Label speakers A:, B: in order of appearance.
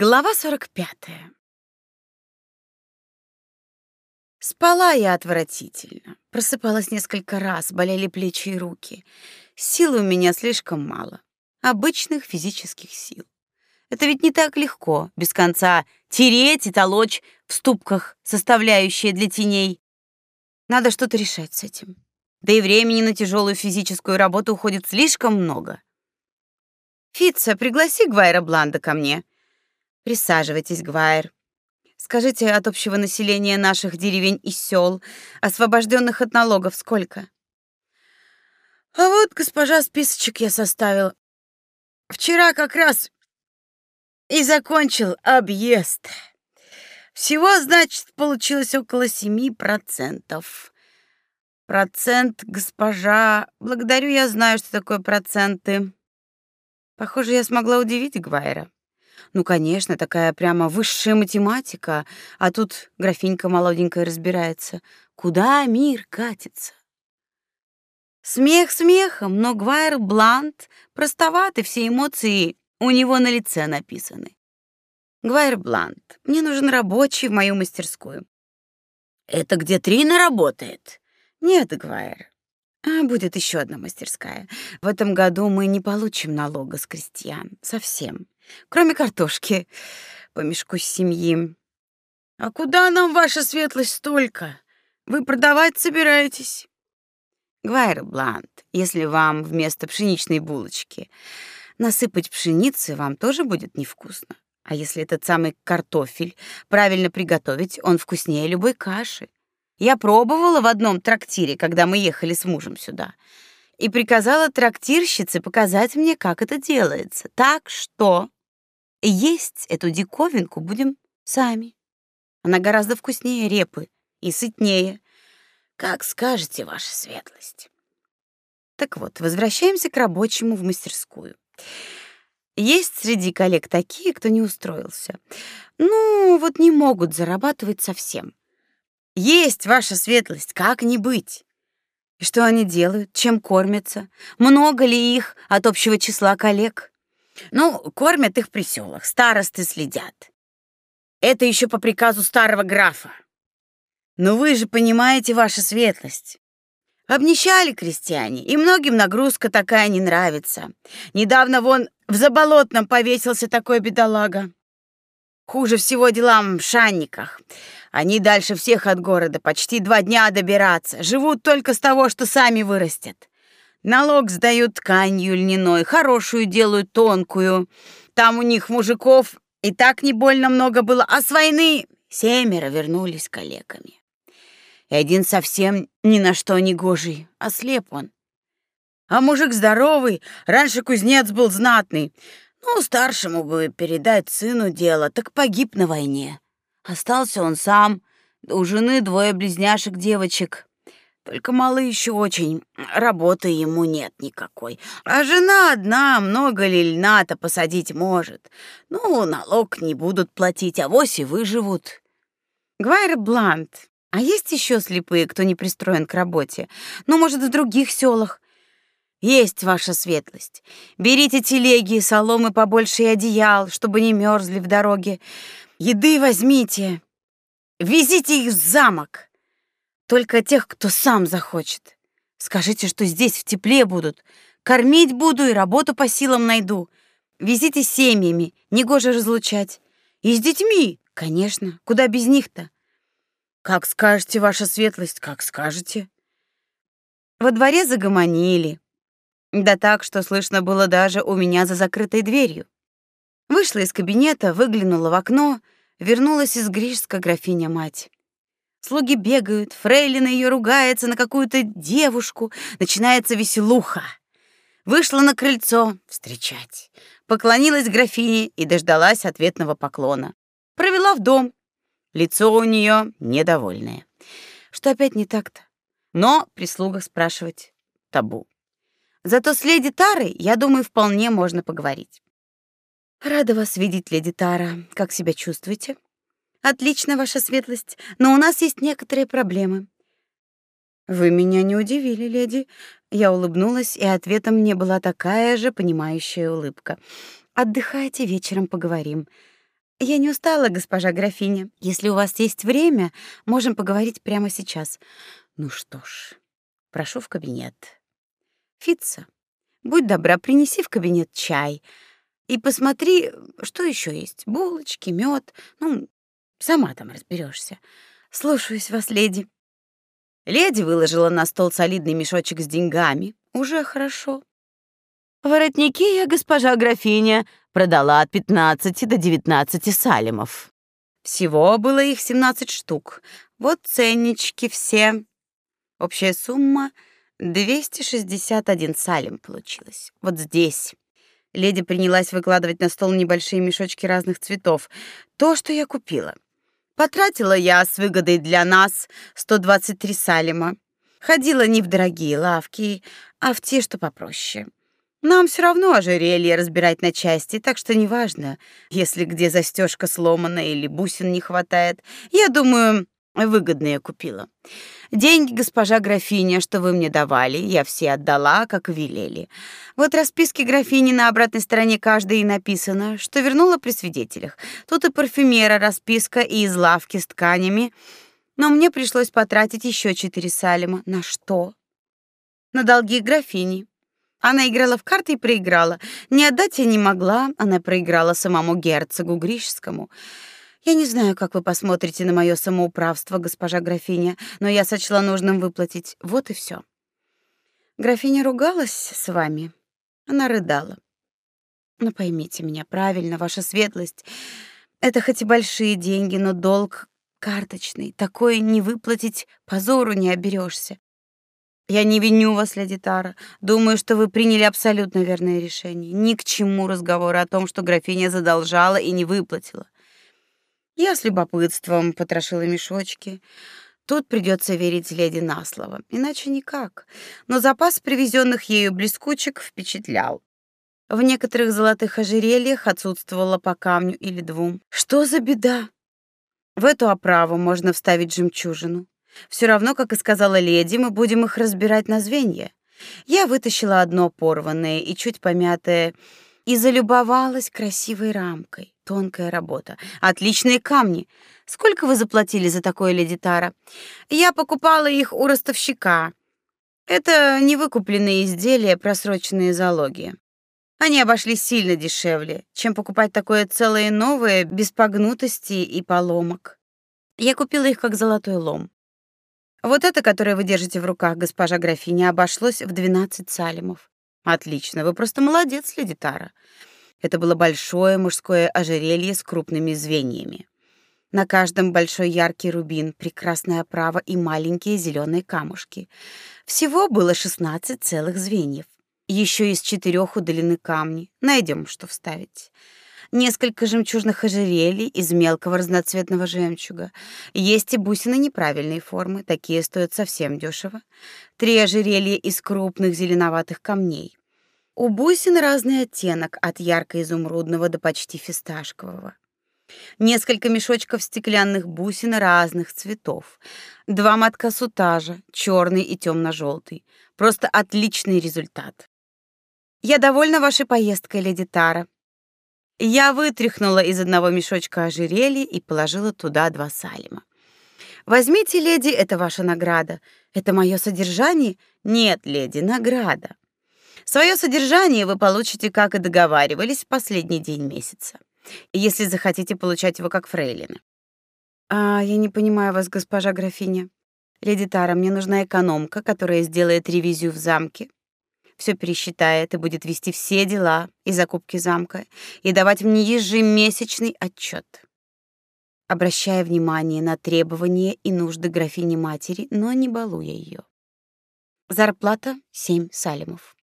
A: Глава 45. Спала я отвратительно. Просыпалась несколько раз, болели плечи и руки. Сил у меня слишком мало. Обычных физических сил. Это ведь не так легко, без конца тереть и толочь в ступках, составляющие для теней. Надо что-то решать с этим. Да и времени на тяжелую физическую работу уходит слишком много. Фитца, пригласи Гвайра Бланда ко мне. Присаживайтесь, Гвайр. Скажите, от общего населения наших деревень и сел, освобожденных от налогов, сколько? А вот, госпожа, списочек я составил. Вчера как раз и закончил объезд. Всего, значит, получилось около семи процентов. Процент, госпожа, благодарю, я знаю, что такое проценты. Похоже, я смогла удивить Гвайра. Ну, конечно, такая прямо высшая математика, а тут графинька молоденькая разбирается. Куда мир катится? Смех смехом, но Гвайр Блант простоват, и все эмоции у него на лице написаны. Гвайр Блант, мне нужен рабочий в мою мастерскую. Это где Трина работает? Нет, Гвайр. А будет еще одна мастерская. В этом году мы не получим налога с крестьян совсем кроме картошки по мешку семьи. А куда нам ваша светлость столько? Вы продавать собираетесь? Гвайр Блант, если вам вместо пшеничной булочки насыпать пшеницы, вам тоже будет невкусно. А если этот самый картофель правильно приготовить, он вкуснее любой каши. Я пробовала в одном трактире, когда мы ехали с мужем сюда, и приказала трактирщице показать мне, как это делается. Так что есть эту диковинку будем сами. Она гораздо вкуснее репы и сытнее. Как скажете, ваша светлость. Так вот, возвращаемся к рабочему в мастерскую. Есть среди коллег такие, кто не устроился. Ну, вот не могут зарабатывать совсем. Есть ваша светлость, как не быть? И что они делают? Чем кормятся? Много ли их от общего числа коллег? Ну, кормят их при селах, старосты следят. Это еще по приказу старого графа. Но вы же понимаете, ваша светлость. Обнищали крестьяне, и многим нагрузка такая не нравится. Недавно вон в Заболотном повесился такой бедолага. Хуже всего делам в Шанниках. Они дальше всех от города, почти два дня добираться. Живут только с того, что сами вырастят. Налог сдают тканью льняной, хорошую делают тонкую. Там у них мужиков и так не больно много было, а с войны семеро вернулись калеками. И один совсем ни на что не гожий, а слеп он. А мужик здоровый, раньше кузнец был знатный. Ну, старшему бы передать сыну дело, так погиб на войне. Остался он сам, у жены двое близняшек девочек. Только мало еще очень, работы ему нет никакой. А жена одна, много ли льна-то посадить может. Ну, налог не будут платить, а вось и выживут. Гвайр Блант, а есть еще слепые, кто не пристроен к работе? Ну, может, в других селах? Есть ваша светлость. Берите телеги, соломы побольше и одеял, чтобы не мерзли в дороге. Еды возьмите. Везите их в замок. Только тех, кто сам захочет. Скажите, что здесь в тепле будут. Кормить буду и работу по силам найду. Везите семьями, негоже разлучать. И с детьми, конечно. Куда без них-то? Как скажете, ваша светлость, как скажете. Во дворе загомонили. Да так, что слышно было даже у меня за закрытой дверью. Вышла из кабинета, выглянула в окно, вернулась из Гришска графиня-мать. Слуги бегают, фрейлина ее ругается на какую-то девушку, начинается веселуха. Вышла на крыльцо встречать, поклонилась графине и дождалась ответного поклона. Провела в дом. Лицо у нее недовольное. Что опять не так-то? Но прислуга спрашивать табу. Зато с леди Тарой, я думаю, вполне можно поговорить. Рада вас видеть, леди Тара. Как себя чувствуете? Отлично, ваша светлость, но у нас есть некоторые проблемы. Вы меня не удивили, леди. Я улыбнулась, и ответом мне была такая же понимающая улыбка. Отдыхайте, вечером поговорим. Я не устала, госпожа графиня. Если у вас есть время, можем поговорить прямо сейчас. Ну что ж, прошу в кабинет. Фитца, будь добра, принеси в кабинет чай и посмотри, что еще есть. Булочки, мед, ну, сама там разберешься. Слушаюсь вас, леди. Леди выложила на стол солидный мешочек с деньгами. Уже хорошо. Воротники я, госпожа графиня, продала от 15 до 19 салимов. Всего было их 17 штук. Вот ценнички все. Общая сумма 261 салим получилась. Вот здесь. Леди принялась выкладывать на стол небольшие мешочки разных цветов. То, что я купила. Потратила я с выгодой для нас 123 салима. Ходила не в дорогие лавки, а в те, что попроще. Нам все равно ожерелье разбирать на части, так что неважно, если где застежка сломана или бусин не хватает. Я думаю, выгодные купила. Деньги, госпожа графиня, что вы мне давали, я все отдала, как велели. Вот расписки графини на обратной стороне каждой и написано, что вернула при свидетелях. Тут и парфюмера расписка, и из лавки с тканями. Но мне пришлось потратить еще четыре салима. На что? На долги графини. Она играла в карты и проиграла. Не отдать я не могла, она проиграла самому герцогу Гришскому. Я не знаю, как вы посмотрите на мое самоуправство, госпожа графиня, но я сочла нужным выплатить. Вот и все. Графиня ругалась с вами. Она рыдала. Но поймите меня правильно, ваша светлость. Это хоть и большие деньги, но долг карточный. Такое не выплатить, позору не оберешься. Я не виню вас, леди Тара. Думаю, что вы приняли абсолютно верное решение. Ни к чему разговоры о том, что графиня задолжала и не выплатила. Я с любопытством потрошила мешочки. Тут придется верить леди на слово, иначе никак. Но запас привезенных ею блескучек впечатлял. В некоторых золотых ожерельях отсутствовало по камню или двум. Что за беда? В эту оправу можно вставить жемчужину. Все равно, как и сказала леди, мы будем их разбирать на звенья. Я вытащила одно порванное и чуть помятое и залюбовалась красивой рамкой. Тонкая работа, отличные камни. Сколько вы заплатили за такое, леди Тара? Я покупала их у ростовщика. Это невыкупленные изделия, просроченные залоги. Они обошлись сильно дешевле, чем покупать такое целое новое без погнутости и поломок. Я купила их как золотой лом. Вот это, которое вы держите в руках, госпожа графиня, обошлось в 12 салимов. Отлично, вы просто молодец, леди Тара. Это было большое мужское ожерелье с крупными звеньями. На каждом большой яркий рубин, прекрасная оправа и маленькие зеленые камушки. Всего было 16 целых звеньев. Еще из четырех удалены камни. Найдем, что вставить несколько жемчужных ожерелий из мелкого разноцветного жемчуга. Есть и бусины неправильной формы, такие стоят совсем дешево. Три ожерелья из крупных зеленоватых камней. У бусин разный оттенок, от ярко-изумрудного до почти фисташкового. Несколько мешочков стеклянных бусин разных цветов. Два мотка сутажа, черный и темно-желтый. Просто отличный результат. Я довольна вашей поездкой, леди Тара, я вытряхнула из одного мешочка ожерелье и положила туда два салима. Возьмите, леди, это ваша награда. Это мое содержание? Нет, леди, награда. Свое содержание вы получите, как и договаривались, в последний день месяца. Если захотите получать его как фрейлина. А я не понимаю вас, госпожа графиня. Леди Тара, мне нужна экономка, которая сделает ревизию в замке, все пересчитает и будет вести все дела и закупки замка и давать мне ежемесячный отчет, обращая внимание на требования и нужды графини матери, но не балуя ее. Зарплата семь салимов.